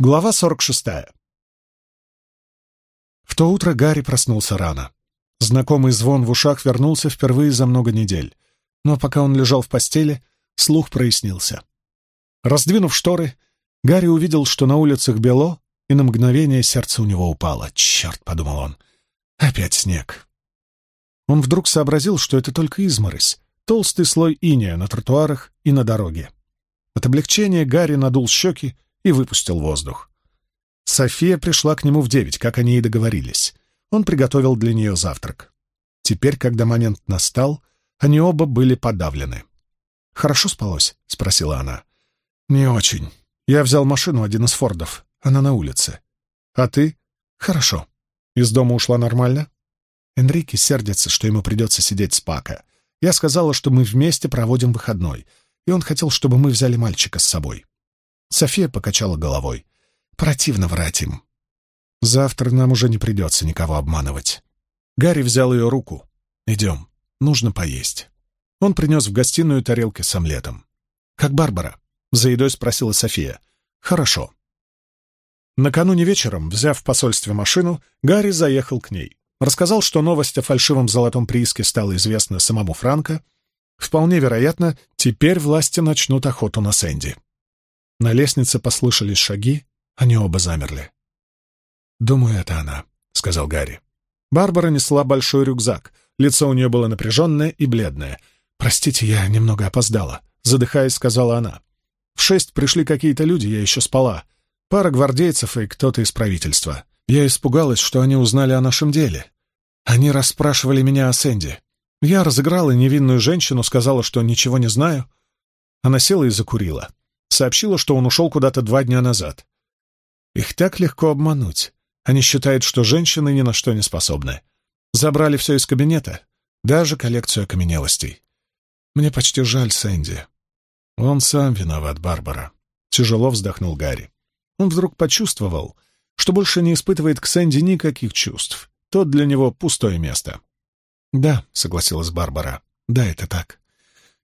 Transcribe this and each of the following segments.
Глава 46. В то утро Гарри проснулся рано. Знакомый звон в ушах вернулся впервые за много недель. Но пока он лежал в постели, слух прояснился. Раздвинув шторы, Гарри увидел, что на улицах бело, и на мгновение сердце у него упало. «Черт!» — подумал он. «Опять снег!» Он вдруг сообразил, что это только изморозь, толстый слой иния на тротуарах и на дороге. От облегчения Гарри надул щеки и выпустил воздух. София пришла к нему в девять, как они и договорились. Он приготовил для нее завтрак. Теперь, когда момент настал, они оба были подавлены. «Хорошо спалось?» — спросила она. «Не очень. Я взял машину, один из Фордов. Она на улице. А ты?» «Хорошо. Из дома ушла нормально?» Энрике сердится, что ему придется сидеть с Пака. Я сказала, что мы вместе проводим выходной, и он хотел, чтобы мы взяли мальчика с собой. София покачала головой. «Противно врать им. Завтра нам уже не придется никого обманывать». Гарри взял ее руку. «Идем. Нужно поесть». Он принес в гостиную тарелки с омлетом. «Как Барбара?» — за едой спросила София. «Хорошо». Накануне вечером, взяв в посольстве машину, Гарри заехал к ней. Рассказал, что новость о фальшивом золотом прииске стала известна самому Франко. Вполне вероятно, теперь власти начнут охоту на Сэнди. На лестнице послышались шаги, они оба замерли. «Думаю, это она», — сказал Гарри. Барбара несла большой рюкзак. Лицо у нее было напряженное и бледное. «Простите, я немного опоздала», — задыхаясь, сказала она. «В шесть пришли какие-то люди, я еще спала. Пара гвардейцев и кто-то из правительства. Я испугалась, что они узнали о нашем деле. Они расспрашивали меня о Сэнди. Я разыграла невинную женщину, сказала, что ничего не знаю. Она села и закурила сообщила, что он ушел куда-то два дня назад. Их так легко обмануть. Они считают, что женщины ни на что не способны. Забрали все из кабинета, даже коллекцию окаменелостей. Мне почти жаль Сэнди. Он сам виноват, Барбара. Тяжело вздохнул Гарри. Он вдруг почувствовал, что больше не испытывает к Сэнди никаких чувств. Тот для него пустое место. «Да», — согласилась Барбара, — «да, это так».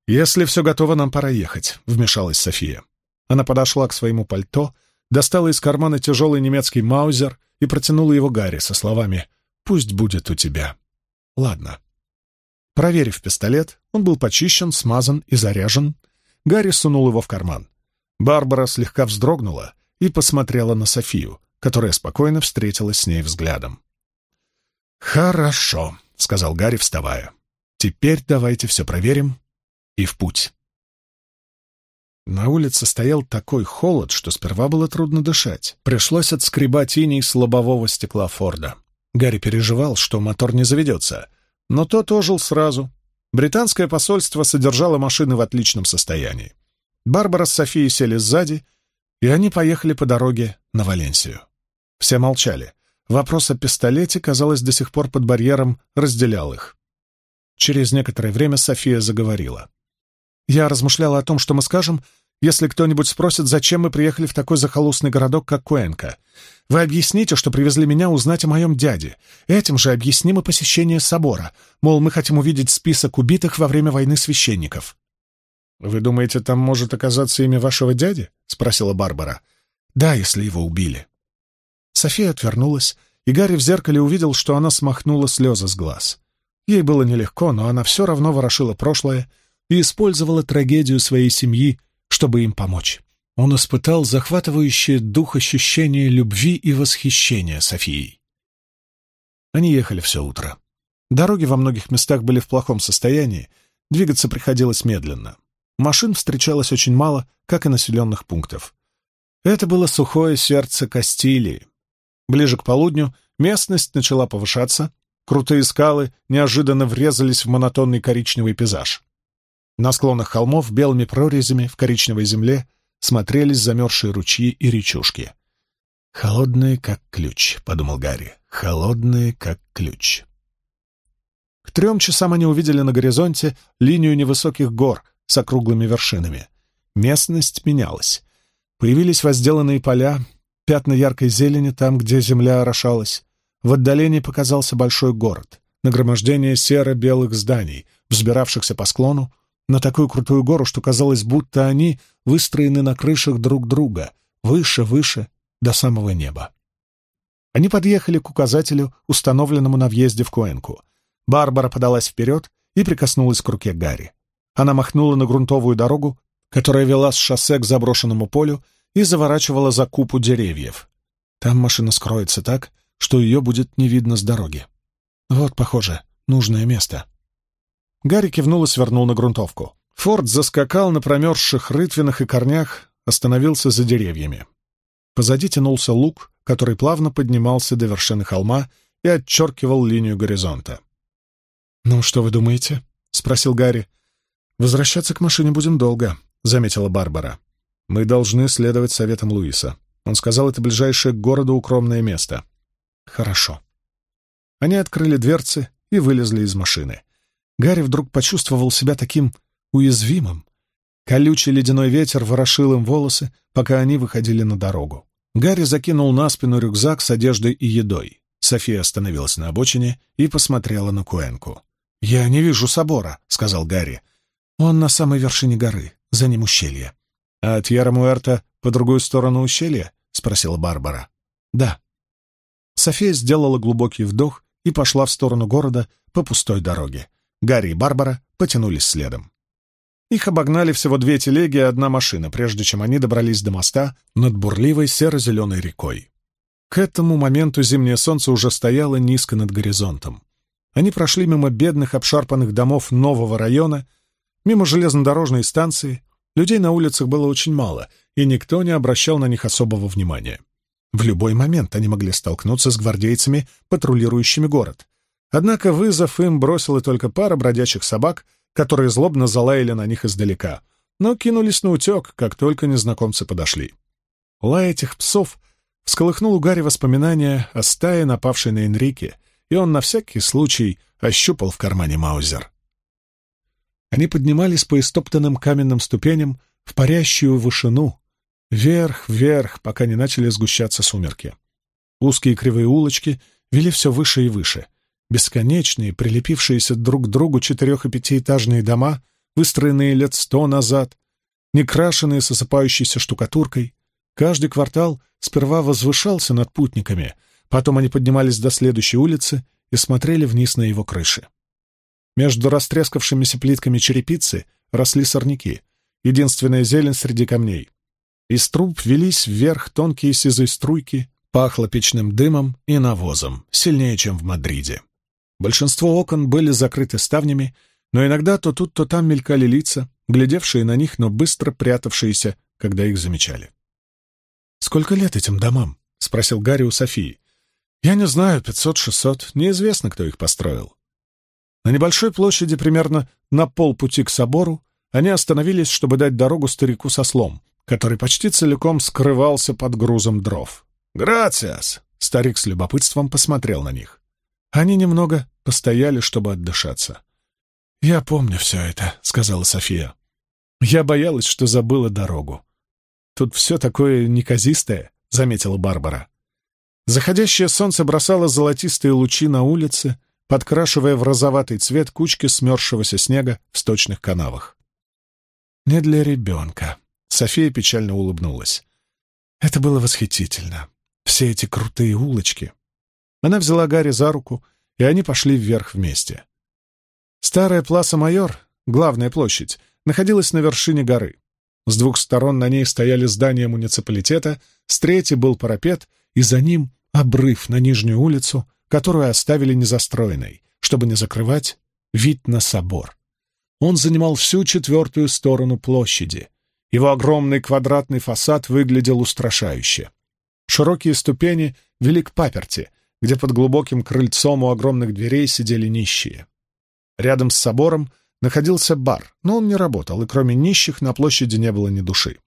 «Если все готово, нам пора ехать», — вмешалась София. Она подошла к своему пальто, достала из кармана тяжелый немецкий маузер и протянула его Гарри со словами «Пусть будет у тебя». «Ладно». Проверив пистолет, он был почищен, смазан и заряжен. Гарри сунул его в карман. Барбара слегка вздрогнула и посмотрела на Софию, которая спокойно встретилась с ней взглядом. «Хорошо», — сказал Гарри, вставая. «Теперь давайте все проверим и в путь». На улице стоял такой холод, что сперва было трудно дышать. Пришлось отскребать иней с лобового стекла Форда. Гарри переживал, что мотор не заведется, но тот ожил сразу. Британское посольство содержало машины в отличном состоянии. Барбара с Софией сели сзади, и они поехали по дороге на Валенсию. Все молчали. Вопрос о пистолете, казалось, до сих пор под барьером разделял их. Через некоторое время София заговорила. Я размышляла о том, что мы скажем, если кто-нибудь спросит, зачем мы приехали в такой захолустный городок, как Куэнка. Вы объясните, что привезли меня узнать о моем дяде. Этим же объяснимо посещение собора. Мол, мы хотим увидеть список убитых во время войны священников. «Вы думаете, там может оказаться имя вашего дяди?» — спросила Барбара. «Да, если его убили». София отвернулась, и Гарри в зеркале увидел, что она смахнула слезы с глаз. Ей было нелегко, но она все равно ворошила прошлое и использовала трагедию своей семьи, чтобы им помочь. Он испытал захватывающее дух ощущение любви и восхищения Софией. Они ехали все утро. Дороги во многих местах были в плохом состоянии, двигаться приходилось медленно. Машин встречалось очень мало, как и населенных пунктов. Это было сухое сердце Кастилии. Ближе к полудню местность начала повышаться, крутые скалы неожиданно врезались в монотонный коричневый пейзаж. На склонах холмов белыми прорезями в коричневой земле смотрелись замерзшие ручьи и речушки. «Холодные, как ключ», — подумал Гарри, — «холодные, как ключ». К трем часам они увидели на горизонте линию невысоких гор с округлыми вершинами. Местность менялась. Появились возделанные поля, пятна яркой зелени там, где земля орошалась. В отдалении показался большой город, нагромождение серо-белых зданий, взбиравшихся по склону, на такую крутую гору, что казалось, будто они выстроены на крышах друг друга, выше, выше до самого неба. Они подъехали к указателю, установленному на въезде в Куэнку. Барбара подалась вперед и прикоснулась к руке Гарри. Она махнула на грунтовую дорогу, которая вела с шоссе к заброшенному полю и заворачивала за купу деревьев. Там машина скроется так, что ее будет не видно с дороги. Вот, похоже, нужное место. Гарри кивнул и свернул на грунтовку. Форд заскакал на промерзших рытвинах и корнях, остановился за деревьями. Позади тянулся луг, который плавно поднимался до вершины холма и отчеркивал линию горизонта. «Ну, что вы думаете?» — спросил Гарри. «Возвращаться к машине будем долго», — заметила Барбара. «Мы должны следовать советам Луиса. Он сказал, это ближайшее к городу укромное место». «Хорошо». Они открыли дверцы и вылезли из машины. Гарри вдруг почувствовал себя таким уязвимым. Колючий ледяной ветер ворошил им волосы, пока они выходили на дорогу. Гарри закинул на спину рюкзак с одеждой и едой. София остановилась на обочине и посмотрела на Куэнку. «Я не вижу собора», — сказал Гарри. «Он на самой вершине горы, за ним ущелье». «А Тьерра-Муэрта по другую сторону ущелья?» — спросила Барбара. «Да». София сделала глубокий вдох и пошла в сторону города по пустой дороге. Гарри и Барбара потянулись следом. Их обогнали всего две телеги и одна машина, прежде чем они добрались до моста над бурливой серо-зеленой рекой. К этому моменту зимнее солнце уже стояло низко над горизонтом. Они прошли мимо бедных обшарпанных домов нового района, мимо железнодорожной станции. Людей на улицах было очень мало, и никто не обращал на них особого внимания. В любой момент они могли столкнуться с гвардейцами, патрулирующими город. Однако вызов им бросила только пара бродячих собак, которые злобно залаяли на них издалека, но кинулись на утек, как только незнакомцы подошли. Лай этих псов всколыхнул у Гарри воспоминания о стае, напавшей на Энрике, и он на всякий случай ощупал в кармане Маузер. Они поднимались по истоптанным каменным ступеням в парящую вышину, вверх, вверх, пока не начали сгущаться сумерки. Узкие кривые улочки вели все выше и выше. Бесконечные, прилепившиеся друг к другу четырех- и пятиэтажные дома, выстроенные лет сто назад, некрашенные с осыпающейся штукатуркой. Каждый квартал сперва возвышался над путниками — Потом они поднимались до следующей улицы и смотрели вниз на его крыши. Между растрескавшимися плитками черепицы росли сорняки, единственная зелень среди камней. Из труб велись вверх тонкие сизые струйки, пахло печным дымом и навозом, сильнее, чем в Мадриде. Большинство окон были закрыты ставнями, но иногда то тут, то там мелькали лица, глядевшие на них, но быстро прятавшиеся, когда их замечали. «Сколько лет этим домам?» — спросил Гарри у Софии. Я не знаю, пятьсот-шестьсот, неизвестно, кто их построил. На небольшой площади, примерно на полпути к собору, они остановились, чтобы дать дорогу старику со слом, который почти целиком скрывался под грузом дров. «Грациас!» — старик с любопытством посмотрел на них. Они немного постояли, чтобы отдышаться. «Я помню все это», — сказала София. «Я боялась, что забыла дорогу. Тут все такое неказистое», — заметила Барбара. Заходящее солнце бросало золотистые лучи на улице, подкрашивая в розоватый цвет кучки смерзшегося снега в сточных канавах. «Не для ребенка», — София печально улыбнулась. «Это было восхитительно. Все эти крутые улочки». Она взяла Гарри за руку, и они пошли вверх вместе. Старая Пласа Майор, главная площадь, находилась на вершине горы. С двух сторон на ней стояли здания муниципалитета, с третьей был парапет, и за ним обрыв на нижнюю улицу, которую оставили незастроенной, чтобы не закрывать вид на собор. Он занимал всю четвертую сторону площади. Его огромный квадратный фасад выглядел устрашающе. Широкие ступени вели к паперти, где под глубоким крыльцом у огромных дверей сидели нищие. Рядом с собором находился бар, но он не работал, и кроме нищих на площади не было ни души.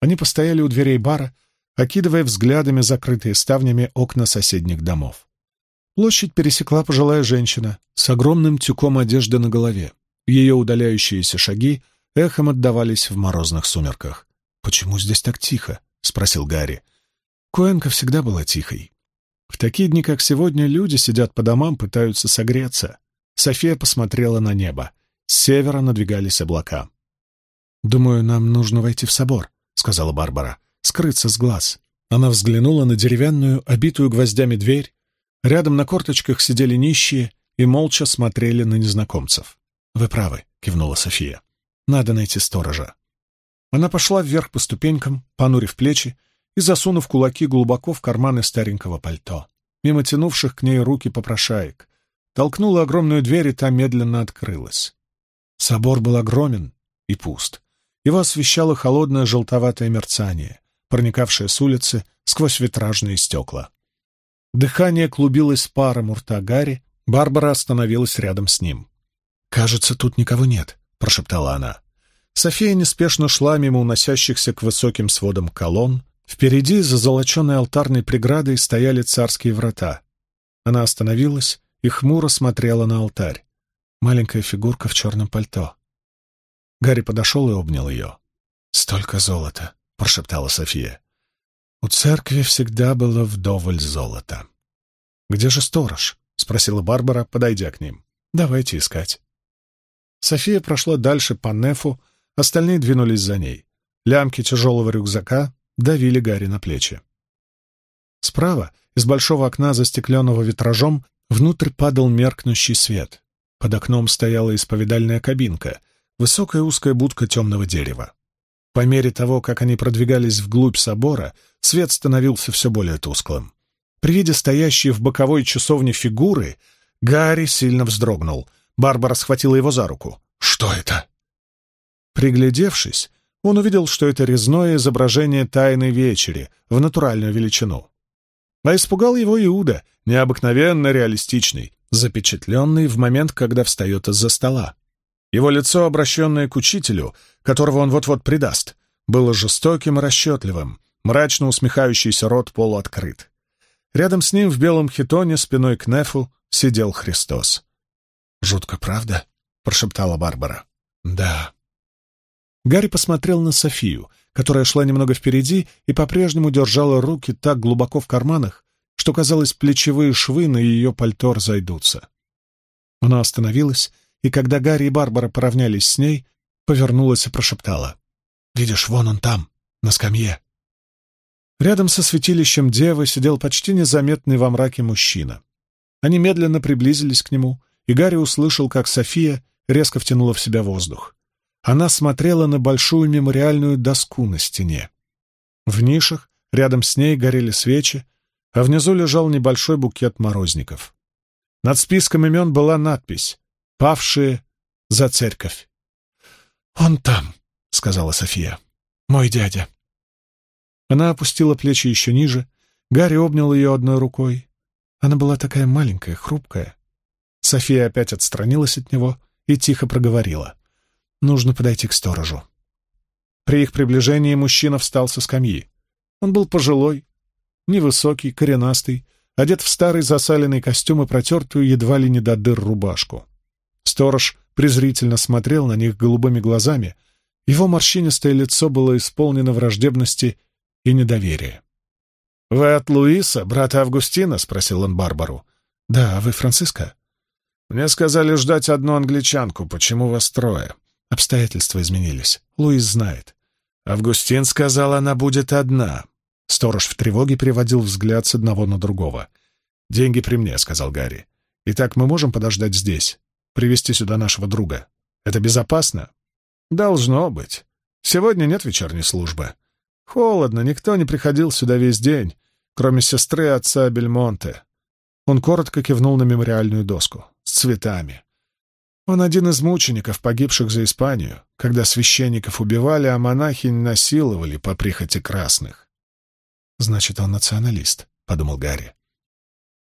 Они постояли у дверей бара, окидывая взглядами закрытые ставнями окна соседних домов. Площадь пересекла пожилая женщина с огромным тюком одежды на голове. Ее удаляющиеся шаги эхом отдавались в морозных сумерках. «Почему здесь так тихо?» — спросил Гарри. Коэнка всегда была тихой. В такие дни, как сегодня, люди сидят по домам, пытаются согреться. София посмотрела на небо. С севера надвигались облака. «Думаю, нам нужно войти в собор», — сказала Барбара скрыться с глаз. Она взглянула на деревянную, обитую гвоздями дверь. Рядом на корточках сидели нищие и молча смотрели на незнакомцев. «Вы правы», — кивнула София. «Надо найти сторожа». Она пошла вверх по ступенькам, понурив плечи и засунув кулаки глубоко в карманы старенького пальто, мимо тянувших к ней руки попрошаек. Толкнула огромную дверь, и та медленно открылась. Собор был огромен и пуст. Его освещало холодное желтоватое мерцание, проникавшее с улицы сквозь витражные стекла. Дыхание клубилось паром у рта Гарри, Барбара остановилась рядом с ним. «Кажется, тут никого нет», — прошептала она. София неспешно шла мимо уносящихся к высоким сводам колонн. Впереди, за золоченой алтарной преградой, стояли царские врата. Она остановилась и хмуро смотрела на алтарь. Маленькая фигурка в черном пальто. Гарри подошел и обнял ее. «Столько золота!» — прошептала София. «У церкви всегда было вдоволь золота». «Где же сторож?» — спросила Барбара, подойдя к ним. «Давайте искать». София прошла дальше по нефу, остальные двинулись за ней. Лямки тяжелого рюкзака давили Гарри на плечи. Справа, из большого окна, застекленного витражом, внутрь падал меркнущий свет. Под окном стояла исповедальная кабинка, высокая узкая будка темного дерева. По мере того, как они продвигались вглубь собора, свет становился все более тусклым. При виде стоящей в боковой часовне фигуры Гарри сильно вздрогнул. Барбара схватила его за руку. «Что это?» Приглядевшись, он увидел, что это резное изображение Тайной Вечери в натуральную величину. А испугал его Иуда, необыкновенно реалистичный, запечатленный в момент, когда встает из-за стола. Его лицо, обращенное к учителю, которого он вот-вот предаст, было жестоким и расчетливым, мрачно усмехающийся рот полуоткрыт. Рядом с ним в белом хитоне спиной к Нефу сидел Христос. «Жутко, правда?» — прошептала Барбара. «Да». Гарри посмотрел на Софию, которая шла немного впереди и по-прежнему держала руки так глубоко в карманах, что, казалось, плечевые швы на ее пальто разойдутся. Она остановилась, и когда Гарри и Барбара поравнялись с ней, повернулась и прошептала. «Видишь, вон он там, на скамье». Рядом со святилищем Девы сидел почти незаметный во мраке мужчина. Они медленно приблизились к нему, и Гарри услышал, как София резко втянула в себя воздух. Она смотрела на большую мемориальную доску на стене. В нишах рядом с ней горели свечи, а внизу лежал небольшой букет морозников. Над списком имен была надпись «Павшие за церковь». «Он там», — сказала София. «Мой дядя». Она опустила плечи еще ниже. Гарри обнял ее одной рукой. Она была такая маленькая, хрупкая. София опять отстранилась от него и тихо проговорила. «Нужно подойти к сторожу». При их приближении мужчина встал со скамьи. Он был пожилой, невысокий, коренастый, одет в старый засаленный костюм и протертую едва ли не до дыр рубашку. Сторож презрительно смотрел на них голубыми глазами, его морщинистое лицо было исполнено враждебности и недоверия. «Вы от Луиса, брата Августина?» — спросил он Барбару. «Да, а вы Франциска?» «Мне сказали ждать одну англичанку. Почему вас трое?» Обстоятельства изменились. Луис знает. «Августин сказал, она будет одна. Сторож в тревоге переводил взгляд с одного на другого. «Деньги при мне», — сказал Гарри. «Итак, мы можем подождать здесь, привести сюда нашего друга. Это безопасно?» «Должно быть. Сегодня нет вечерней службы. Холодно, никто не приходил сюда весь день, кроме сестры отца Бельмонте». Он коротко кивнул на мемориальную доску с цветами. Он один из мучеников, погибших за Испанию, когда священников убивали, а монахинь насиловали по прихоти красных. «Значит, он националист», — подумал Гарри.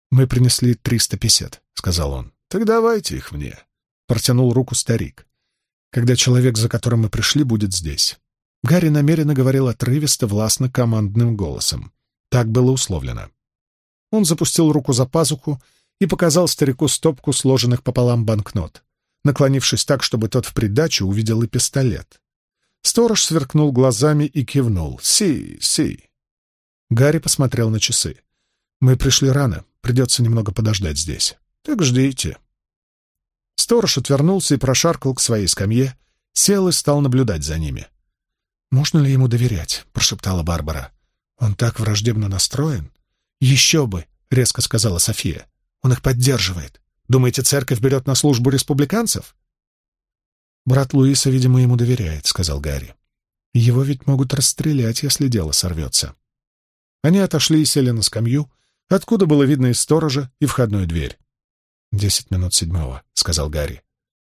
«Мы принесли триста песет», — сказал он. «Так давайте их мне», — протянул руку старик. «Когда человек, за которым мы пришли, будет здесь». Гарри намеренно говорил отрывисто, властно, командным голосом. Так было условлено. Он запустил руку за пазуху и показал старику стопку сложенных пополам банкнот, наклонившись так, чтобы тот в придачу увидел и пистолет. Сторож сверкнул глазами и кивнул. «Си, си». Гарри посмотрел на часы. «Мы пришли рано, придется немного подождать здесь». «Так ждите». Сторож отвернулся и прошаркал к своей скамье, сел и стал наблюдать за ними. «Можно ли ему доверять?» — прошептала Барбара. Он так враждебно настроен? Еще бы, резко сказала София. Он их поддерживает. Думаете, церковь берет на службу республиканцев? Брат Луиса, видимо, ему доверяет, сказал Гарри. Его ведь могут расстрелять, если дело сорвется. Они отошли и сели на скамью, откуда было видно и сторожа, и входную дверь. «Десять минут седьмого», — сказал Гарри.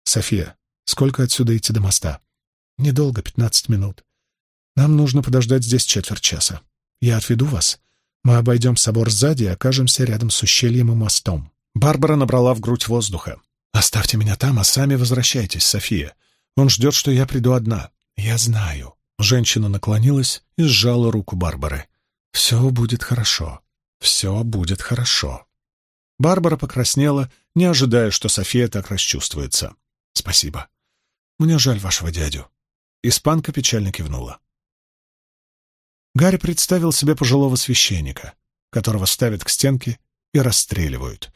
«София, сколько отсюда идти до моста?» «Недолго, пятнадцать минут. Нам нужно подождать здесь четверть часа. Я отведу вас. Мы обойдем собор сзади и окажемся рядом с ущельем и мостом». Барбара набрала в грудь воздуха. «Оставьте меня там, а сами возвращайтесь, София. Он ждет, что я приду одна». «Я знаю». Женщина наклонилась и сжала руку Барбары. «Все будет хорошо. Все будет хорошо». Барбара покраснела, не ожидая, что София так расчувствуется. «Спасибо. Мне жаль вашего дядю». Испанка печально кивнула. Гарри представил себе пожилого священника, которого ставят к стенке и расстреливают,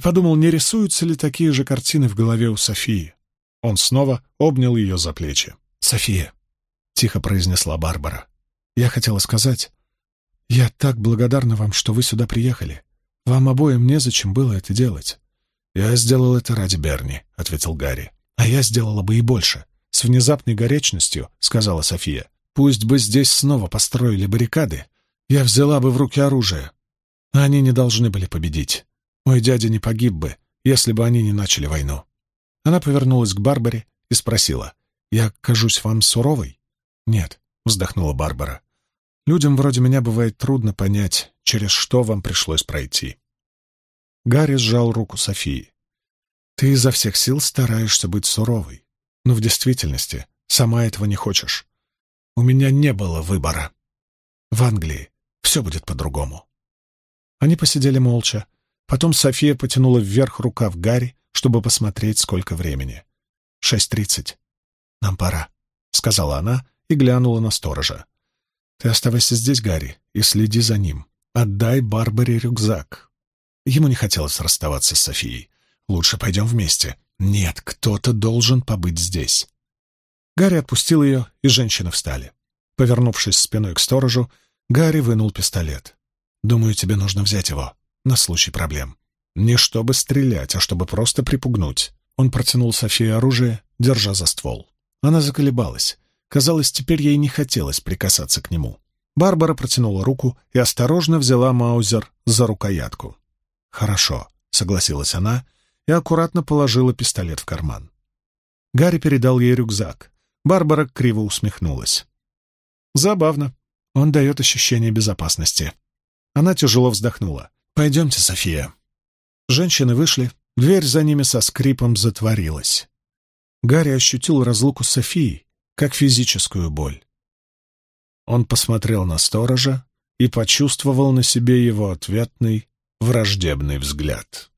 и подумал, не рисуются ли такие же картины в голове у Софии. Он снова обнял ее за плечи. «София», — тихо произнесла Барбара, — «я хотела сказать, я так благодарна вам, что вы сюда приехали. Вам обоим незачем было это делать. Я сделал это ради Берни, ответил Гарри. А я сделала бы и больше. С внезапной горечностью, сказала София. Пусть бы здесь снова построили баррикады, я взяла бы в руки оружие. Они не должны были победить. Мой дядя не погиб бы, если бы они не начали войну. Она повернулась к Барбаре и спросила. «Я кажусь вам суровой?» «Нет», — вздохнула Барбара. Людям вроде меня бывает трудно понять, через что вам пришлось пройти. Гарри сжал руку Софии. Ты изо всех сил стараешься быть суровой, но в действительности сама этого не хочешь. У меня не было выбора. В Англии все будет по-другому. Они посидели молча. Потом София потянула вверх рукав Гарри, чтобы посмотреть, сколько времени. «Шесть тридцать. Нам пора», — сказала она и глянула на сторожа. Ты оставайся здесь, Гарри, и следи за ним. Отдай Барбаре рюкзак. Ему не хотелось расставаться с Софией. Лучше пойдем вместе. Нет, кто-то должен побыть здесь. Гарри отпустил ее, и женщины встали. Повернувшись спиной к сторожу, Гарри вынул пистолет. «Думаю, тебе нужно взять его, на случай проблем. Не чтобы стрелять, а чтобы просто припугнуть». Он протянул Софии оружие, держа за ствол. Она заколебалась. Казалось, теперь ей не хотелось прикасаться к нему. Барбара протянула руку и осторожно взяла Маузер за рукоятку. «Хорошо», — согласилась она и аккуратно положила пистолет в карман. Гарри передал ей рюкзак. Барбара криво усмехнулась. «Забавно. Он дает ощущение безопасности». Она тяжело вздохнула. «Пойдемте, София». Женщины вышли, дверь за ними со скрипом затворилась. Гарри ощутил разлуку с Софией как физическую боль. Он посмотрел на сторожа и почувствовал на себе его ответный враждебный взгляд.